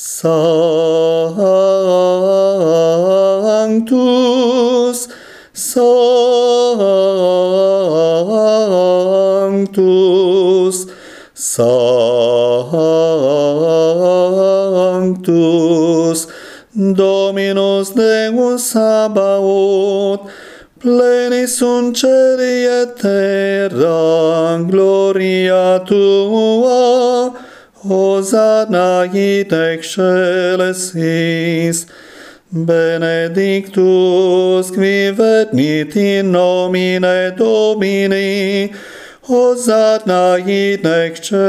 Sanctus, Sanctus, Sanctus, Dominus Deus Sabaoth, pleni un celi et terra gloria tua Hosanna in excelsis, benedictus qui venit in nomine Domini, Hosanna in excelsis.